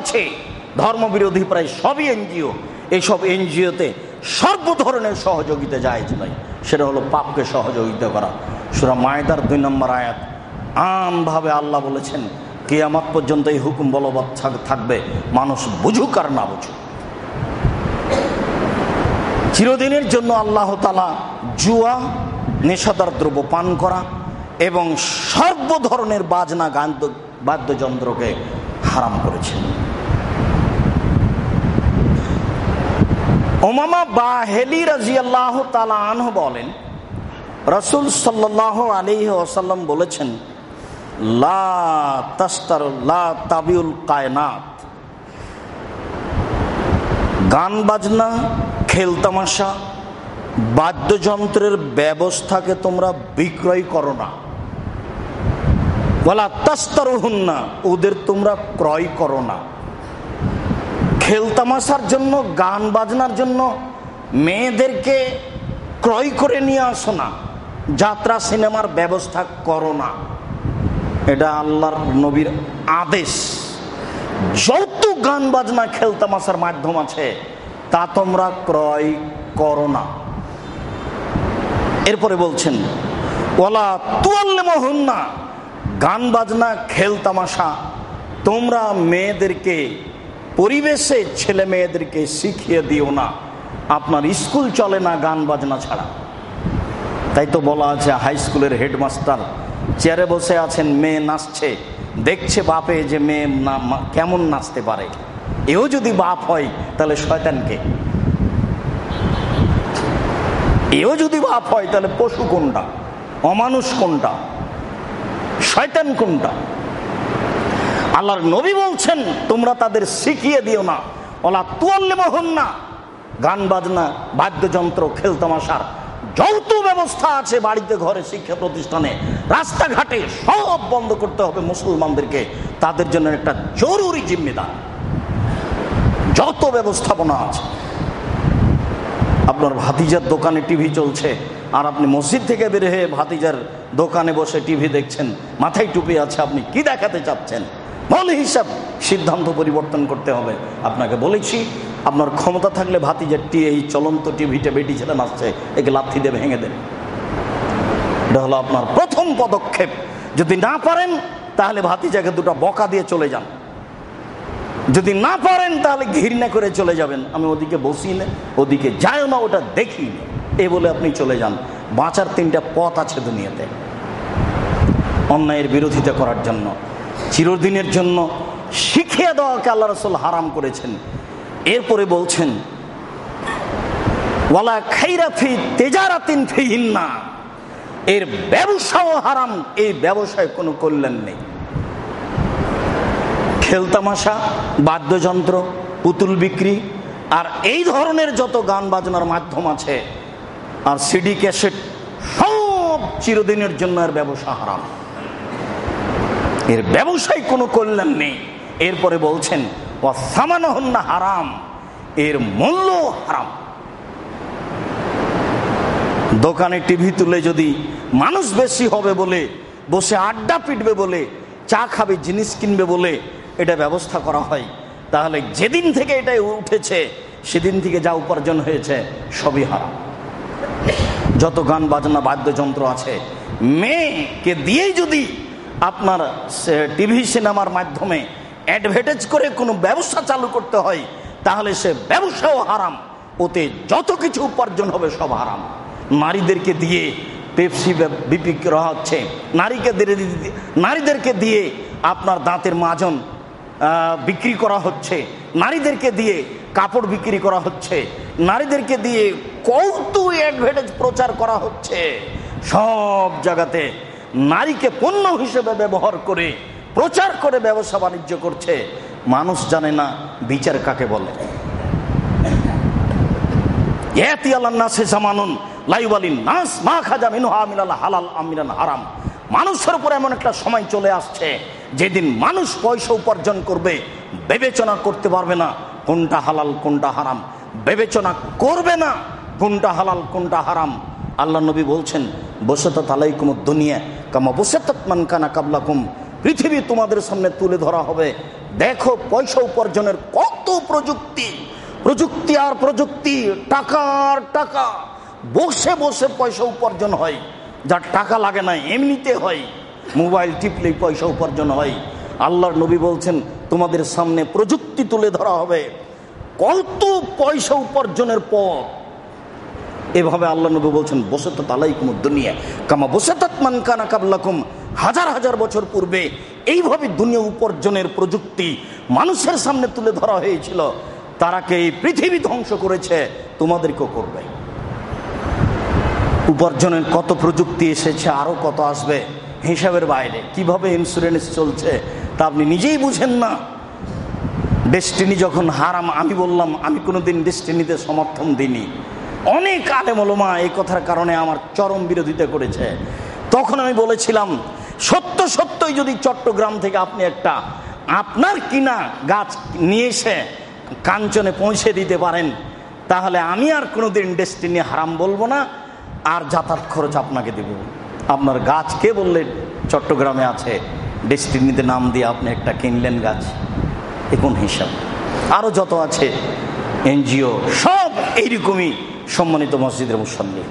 আছে। ধর্মবিরোধী প্রায় সবই এনজিও। এইসব এনজিওতে সর্ব ধরনের সহযোগিতা যায় নয় সেটা হলো পাপকে সহযোগিতা করা। সুরা মায়দার দুই নম্বর আয়াত। আমভাবে আল্লাহ বলেছেন, কেয়ামত পর্যন্ত এই হুকুম বলবৎ থাকবে। মানুষ বুঝুক আর না বুঝুক। চিরদিনের জন্য আল্লাহ তালা জুয়া, নেশাদার দ্রব্য পান করা এবং সর্ব ধরনের বাজনা, গান, বাদ্যযন্ত্রকে হারাম করেছেন। ওমামা বাহেলি রাজি আল্লাহ তালা আনহ বলেন, রসুল সাল্লাহ আলী ওসাল্লাম বলেছেন, লা লা তাবিউল কায়নাত। গান বাজনা খেলতামাশা বাদ্যযন্ত্রের ব্যবস্থাকে তোমরা বিক্রয় করো না। বলা তাস্তার না ওদের তোমরা ক্রয় করো না। খেলতামাশার জন্য, গান বাজনার জন্য মেয়েদেরকে ক্রয় করে নিয়ে আসো না। যাত্রা সিনেমার ব্যবস্থা করো না। এটা আল্লাহর নবীর আদেশ। যত গান বাজনা খেলতামাশার মাধ্যম আছে, তা তোমরা ক্রয় করো না। এরপরে বলছেন ওলা তুয়াল্লে না গান বাজনা খেলতামাশা তোমরা মেয়েদেরকে পরিবেশে ছেলে মেয়েদেরকে শিখিয়ে দিও না। আপনার স্কুল চলে না গান বাজনা ছাড়া। তাই তো বলা আছে, হাই স্কুলের হেডমাস্টার চেয়ারে বসে আছেন, মেয়ে নাচছে। দেখছে বাপে যে মেয়ে না কেমন নাচতে পারে। এও যদি বাপ হয়, তাহলে শয়তানকে। এও যদি বাপ হয়, তাহলে পশু কোনটা? অমানুষ কোনটা? শয়তান কোনটা? আল্লাহর নবী বলছেন, তোমরা তাদের শিখিয়ে দিও না। ওলা তুয়াল্লে মোহন না গান বাজনা, বাদ্যযন্ত্র খেলতামাশার যৌথ ব্যবস্থা আছে বাড়িতে, ঘরে, শিক্ষা প্রতিষ্ঠানে। রাস্তাঘাটে সব বন্ধ করতে হবে মুসলমানদেরকে। তাদের জন্য একটা জরুরি জিম্মেদার। যত ব্যবস্থাপনা আছে। আপনার ভাতিজার দোকানে টিভি চলছে, আর আপনি মসজিদ থেকে বের হয়ে ভাতিজার দোকানে বসে টিভি দেখছেন। মাথায় টুপি আছে, আপনি কি দেখাতে চাচ্ছেন? বলে হিসাব সিদ্ধান্ত পরিবর্তন করতে হবে। আপনাকে বলেছি, আপনার ক্ষমতা থাকলে ভাতিজার টি এই চলন্ত টিভিটা বেটি ছেলে নাচছে একে লাথি দিয়ে ভেঙে দেন। এটা হলো আপনার প্রথম পদক্ষেপ। যদি না পারেন, তাহলে ভাতি ভাতিজাকে দুটো বকা দিয়ে চলে যান। যদি না পারেন, তাহলে ঘৃণা করে চলে যাবেন। আমি ওদিকে বসি না, ওদিকে যায়ও না, ওটা দেখি এ বলে আপনি চলে যান। বাঁচার তিনটা পথ আছে দুনিয়াতে। অন্যায়ের বিরোধিতা করার জন্য। চিরদিনের জন্য শিখিয়ে দেওয়াকে আল্লাহ রসুল হারাম করেছেন। এরপরে বলছেন, ওয়ালা খাইরা ফি তেজারাতিন ফি হিন্না এর ব্যবসাও হারাম, এই ব্যবসায় কোনো কল্যাণ নেই। খেলতামাশা বাদ্যযন্ত্র, পুতুল বিক্রি, আর এই ধরনের যত গান বাজনার মাধ্যম আছে, আর সিডি ক্যাসেট, সব চিরদিনের জন্য এর ব্যবসা হারাম। এর ব্যবসায় কোনো কল্যাণ নেই। এরপরে বলছেন ও সামানহন্না হারাম, এর মূল্য হারাম। দোকানে টিভি তুলে যদি মানুষ বেশি হবে বলে, বসে আড্ডা পিটবে বলে, চা খাবে, জিনিস কিনবে বলে এটা ব্যবস্থা করা হয়, তাহলে যেদিন থেকে এটা উঠেছে, সেদিন থেকে যা উপার্জন হয়েছে, সবই হারাম। যত গান বাজনা, বাদ্যযন্ত্র আছে, মেয়েকে দিয়েই যদি আপনার টিভি সিনেমার মাধ্যমে অ্যাডভার্টাইজ করে কোনো ব্যবসা চালু করতে হয়, তাহলে সে ব্যবসাও হারাম। ওতে যত কিছু উপার্জন হবে সব হারাম। নারীদেরকে দিয়ে পেপসি বিক্রি করা হচ্ছে। নারীকে নারীদেরকে দিয়ে আপনার দাঁতের মাজন বিক্রি করা হচ্ছে। নারীদেরকে দিয়ে কাপড় বিক্রি করা হচ্ছে। নারীদেরকে দিয়ে কৌতু অ্যাডভার্টাইজ প্রচার করা হচ্ছে। সব জায়গাতে নারীকে পণ্য হিসেবে ব্যবহার করে, প্রচার করে ব্যবসা বাণিজ্য করছে, মানুষ জানে না বিচার কাকে বলে। মানুষের উপর এমন একটা সময় চলে আসছে, যেদিন মানুষ পয়সা উপার্জন করবে, বিবেচনা করতে পারবে না কোনটা হালাল, কোনটা হারাম। বিবেচনা করবে না কোনটা হালাল, কোনটা হারাম। আল্লাহ নবী বলছেন বসে তালাইকুম দুনিয়া পৃথিবী তোমাদের সামনে তুলে ধরা হবে। দেখো, পয়সা উপার্জনের কত প্রযুক্তি। প্রযুক্তি আর প্রযুক্তি টাকার টাকা। বসে বসে পয়সা উপার্জন হয়। যার টাকা লাগে না, এমনিতে হয়। মোবাইল টিপলেই পয়সা উপার্জন হয়। আল্লাহর নবী বলছেন, তোমাদের সামনে প্রযুক্তি তুলে ধরা হবে। কত পয়সা উপার্জনের পর এভাবে আল্লাহ নবী বলছেন বসে তো তালাই কুমুর দুনিয়া কামা বসে মান কানা কাবলাকুম। হাজার হাজার বছর পূর্বে এইভাবে দুনিয়া উপার্জনের প্রযুক্তি মানুষের সামনে তুলে ধরা হয়েছিল। তারাকে এই পৃথিবী ধ্বংস করেছে, তোমাদেরকেও করবে। উপার্জনের কত প্রযুক্তি এসেছে আরও কত আসবে হিসাবের বাইরে। কীভাবে ইন্স্যুরেন্স চলছে, তা আপনি নিজেই বুঝেন না। ডেস্টিনি যখন হারাম, আমি বললাম, আমি কোনোদিন ডেস্টিনিতে সমর্থন দিইনি। অনেক আলেমলমা এই কথার কারণে আমার চরম বিরোধিতা করেছে। তখন আমি বলেছিলাম, সত্য সত্যই যদি চট্টগ্রাম থেকে আপনি একটা আপনার কিনা গাছ নিয়ে এসে কাঞ্চনে পৌঁছে দিতে পারেন, তাহলে আমি আর কোনোদিন ডেস্টিনি হারাম বলব না, আর যাতায়াত খরচ আপনাকে দেব। আপনার গাছ কে বললেন চট্টগ্রামে আছে? ডেস্টিনিতে নাম দিয়ে আপনি একটা কিনলেন গাছ। এখন হিসাব। আরও যত আছে, এনজিও সব এইরকমই সম্মানিত মসজিদের মুসল্লি।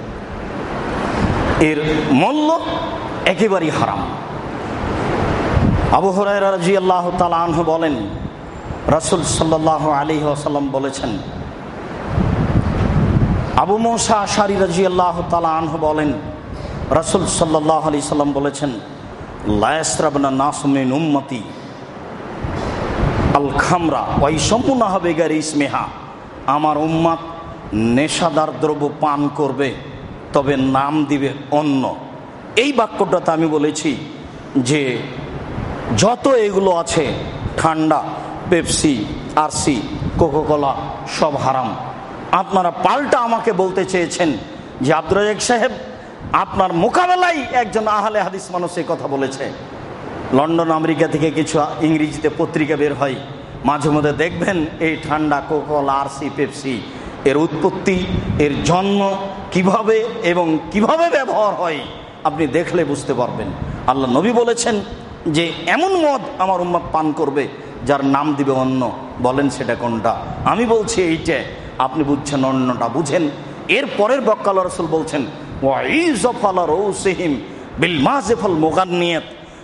এর মূল্য একেবারেই হারাম। আবু হরাই আল্লাহ তালাহ বলেন, রাসুল সাল্লাহ আলী আসাল্লাম বলেছেন, আবু মৌসা আশারি রাজি আল্লাহ তালাহ বলেন, রাসুল সাল্লাহ আলি সাল্লাম বলেছেন লায়াসরাবনা নাসমিন উম্মতি, আল খামরা ওই সম্পূর্ণ হবে গারি ইসমেহা, আমার উম্মাত নেশাদার দ্রব্য পান করবে, তবে নাম দিবে অন্য। এই বাক্যটাতে আমি বলেছি যে, যত এগুলো আছে, ঠান্ডা, পেপসি, আরসি, কোকোকলা, সব হারাম। আপনারা পাল্টা আমাকে বলতে চেয়েছেন যে, আব্দুর রাজাক সাহেব, আপনার মোকাবেলায় একজন আহলে হাদিস মানুষ কথা বলেছে। লন্ডন, আমেরিকা থেকে কিছু ইংরেজিতে পত্রিকা বের হয়। মাঝে মধ্যে দেখবেন এই ঠান্ডা কোকল আরসি, পেপসি এর উৎপত্তি, এর জন্ম কীভাবে এবং কীভাবে ব্যবহার হয় আপনি দেখলে বুঝতে পারবেন। আল্লাহ নবী বলেছেন যে, এমন মদ আমার উম্মত পান করবে যার নাম দিবে অন্য। বলেন, সেটা কোনটা? আমি বলছি, এইটা। আপনি বুঝছেন, অন্যটা বুঝেন। এর পরের বক্কাল রসুল বলছেন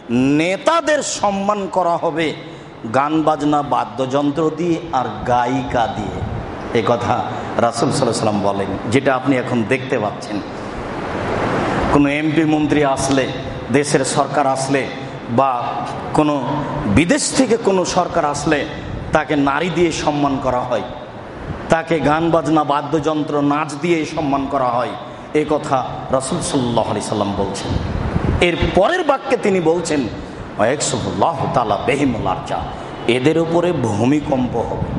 নেতাদের সম্মান করা হবে গান বাজনা, বাদ্যযন্ত্র দিয়ে আর গায়িকা দিয়ে। এ কথা রাসুল সাল্লাম বলেন, যেটা আপনি এখন দেখতে পাচ্ছেন। কোনো এমপি মন্ত্রী আসলে, দেশের সরকার আসলে, বা কোনো বিদেশ থেকে কোনো সরকার আসলে, তাকে নারী দিয়ে সম্মান করা হয়, তাকে গান বাজনা, বাদ্যযন্ত্র, নাচ দিয়ে সম্মান করা হয়, এ কথা রসুল সাল্লাহ আলি সাল্লাম বলছেন। এর পরের বাক্যে তিনি বলছেন তালা এদের উপরে ভূমিকম্প হবে।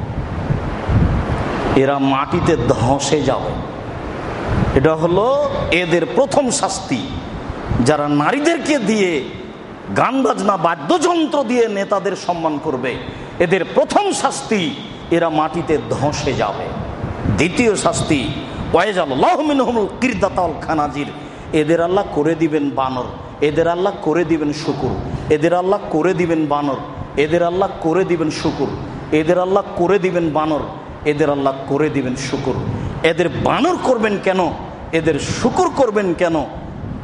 এরা মাটিতে ধসে যাবে। এটা হলো এদের প্রথম শাস্তি। যারা নারীদেরকে দিয়ে গান বাজনা, বাদ্যযন্ত্র দিয়ে নেতাদের সম্মান করবে, এদের প্রথম শাস্তি এরা মাটিতে ধসে যাবে। দ্বিতীয় শাস্তি খানাজির। এদের আল্লাহ করে দিবেন বানর, এদের আল্লাহ করে দিবেন শুকুর, এদের আল্লাহ করে দিবেন বানর, এদের আল্লাহ করে দিবেন শুকুর, এদের আল্লাহ করে দিবেন বানর। এদের আল্লাহ করে দিবেন শুকুর। এদের বানর করবেন কেন? এদের শুকুর করবেন কেন?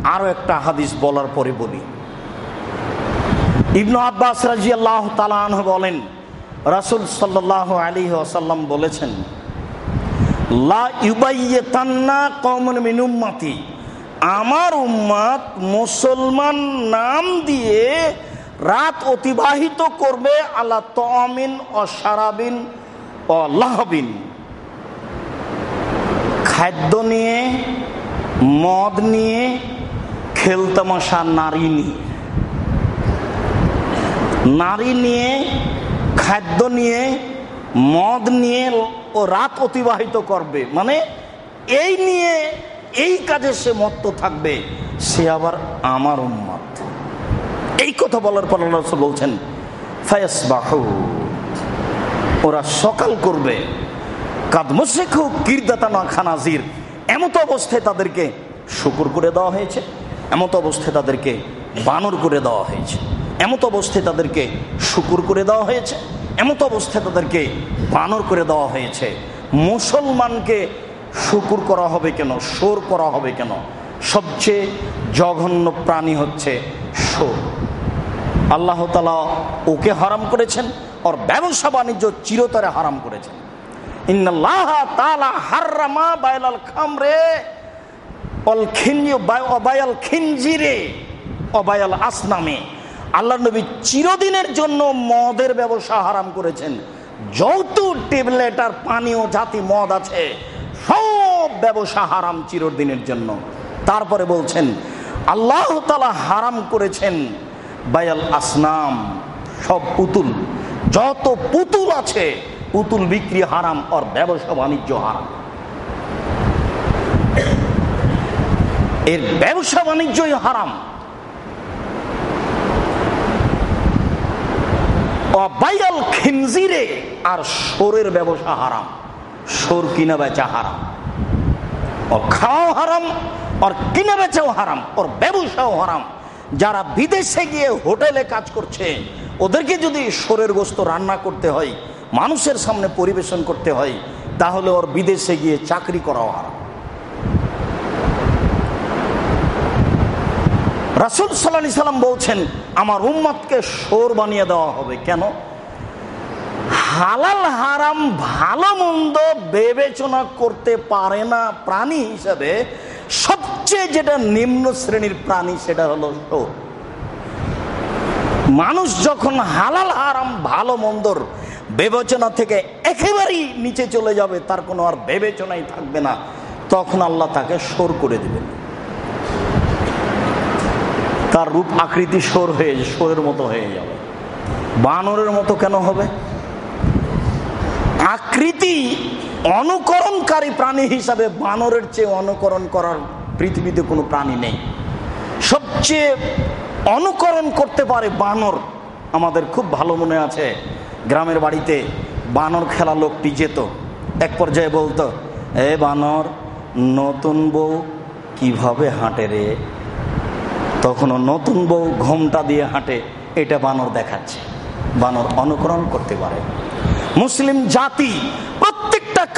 আরও একটা হাদিস বলার পরে বলি। ইবনু আব্বাস রাজি আল্লাহ তালাহ বলেন, রাসুল সাল্লাহ আলী আসাল্লাম বলেছেন, লা কমন মিনুম্মাতি আমার উম্মাত মুসলমান নাম দিয়ে রাত অতিবাহিত করবে আল্লাহ তমিন ও সারাবিন লাহবিন খাদ্য নিয়ে, মদ নিয়ে খেলতামশা নারী নিয়ে। নারী নিয়ে, খাদ্য নিয়ে, মদ নিয়ে ও রাত অতিবাহিত করবে। মানে এই নিয়ে, এই কাজে সে মত্ত থাকবে, সে আবার আমার উম্মত। এই কথা বলার পর বলছেন ফায়াস বাহু ওরা সকাল করবে। কাদমশেখ কিরদাতানা খানাজির। এমত অবস্থায় তাদেরকে শুকুর করে দেওয়া হয়েছে, এমত অবস্থায় তাদেরকে বানর করে দেওয়া হয়েছে, এমত অবস্থায় তাদেরকে শুকুর করে দেওয়া হয়েছে, এমত অবস্থায় তাদেরকে বানর করে দেওয়া হয়েছে। মুসলমানকে শুকুর করা হবে কেন? সোর করা হবে কেন? সবচেয়ে জঘন্য প্রাণী হচ্ছে সোর আল্লাহ তালা ওকে হারাম করেছেন ওর ব্যবসা বাণিজ্য চিরতরে হারাম করেছেন চিরদিনের জন্য মদের ব্যবসা হারাম করেছেন। পানীয় জাতি মদ আছে, সব ব্যবসা হারাম চিরদিনের জন্য। তারপরে বলছেন, আল্লাহ তালা হারাম করেছেন। বায়াল আসনাম, সব পুতুল। যত পুতুল আছে, পুতুল বিক্রি হারাম, আর ব্যবসা বাণিজ্য হারাম। এর ব্যবসা বাণিজ্যই হারাম। অবাইয়াল খিনজিরে, আর সোরের ব্যবসা হারাম। সোর কিনা বেচা হারাম। ওর খাওয়াও হারাম ওর কিনা বেচাও হারাম ওর ব্যবসাও হারাম। যারা বিদেশে গিয়ে হোটেলে কাজ করছে, ওদেরকে যদি সোরের গোস্ত রান্না করতে হয়, মানুষের সামনে পরিবেশন করতে হয়, তাহলে ওর বিদেশে গিয়ে চাকরি করাও হারাম। রাসুল সাল্লাহ সাল্লাম বলছেন, আমার উম্মাদকে সোর বানিয়ে দেওয়া হবে। কেন? হালাল হারাম ভালো মন্দ বিবেচনা করতে পারে না প্রাণী হিসাবে সবচেয়ে যেটা নিম্ন শ্রেণির প্রাণী সেটা হলো সোর মানুষ যখন হালাল হারাম, ভালো মন্দর বিবেচনা থেকে একেবারেই নিচে চলে যাবে, তার কোনো আর বিবেচনাই থাকবে না। তখন আল্লাহ তাকে সোর করে দেবেন। তার রূপ আকৃতি সোর হয়ে, সোরের মতো হয়ে যাবে। বানরের মতো কেন হবে? আকৃতি অনুকরণকারী প্রাণী হিসাবে বানরের চেয়ে অনুকরণ করার পৃথিবীতে কোনো প্রাণী নেই। সবচেয়ে অনুকরণ করতে পারে বানর, আমাদের খুব ভালো মনে আছে। গ্রামের বাড়িতে বানর খেলা লোকটি যেত। এক পর্যায়ে বলতো, এ বানর, নতুন বউ কীভাবে হাঁটে রে? তখনও নতুন বউ ঘোমটা দিয়ে হাঁটে, এটা বানর দেখাচ্ছে। বানর অনুকরণ করতে পারে। মুসলিম জাতি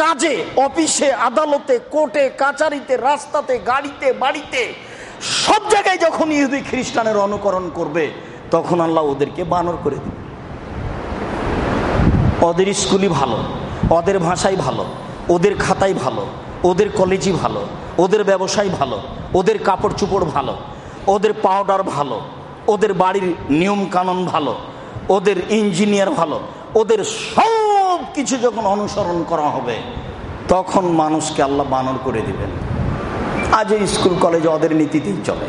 কাজে, অফিসে, আদালতে, কোর্টে, কাচারিতে, রাস্তাতে, গাড়িতে, বাড়িতে, সব জায়গায় যখন ইহুদি খ্রিস্টানের অনুকরণ করবে, তখন আল্লাহ ওদেরকে বানর করে দেবে। ওদের স্কুলই ভালো, ওদের ভাষাই ভালো, ওদের খাতাই ভালো, ওদের কলেজই ভালো, ওদের ব্যবসায় ভালো, ওদের কাপড় চুপড় ভালো, ওদের পাউডার ভালো, ওদের বাড়ির নিয়ম কানুন ভালো, ওদের ইঞ্জিনিয়ার ভালো, ওদের সব কিছু যখন অনুসরণ করা হবে, তখন মানুষকে আল্লাহ বানর করে দিবেন। আজ এই স্কুল, কলেজ ওদের নীতিতেই চলে।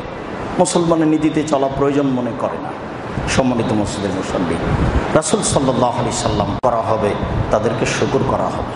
মুসলমানের নীতিতে চলা প্রয়োজন মনে করে না। সম্মানিত মসজিদের মুসল্লি, রাসুল সাল্লাহ সাল্লাম করা হবে, তাদেরকে শুকুর করা হবে।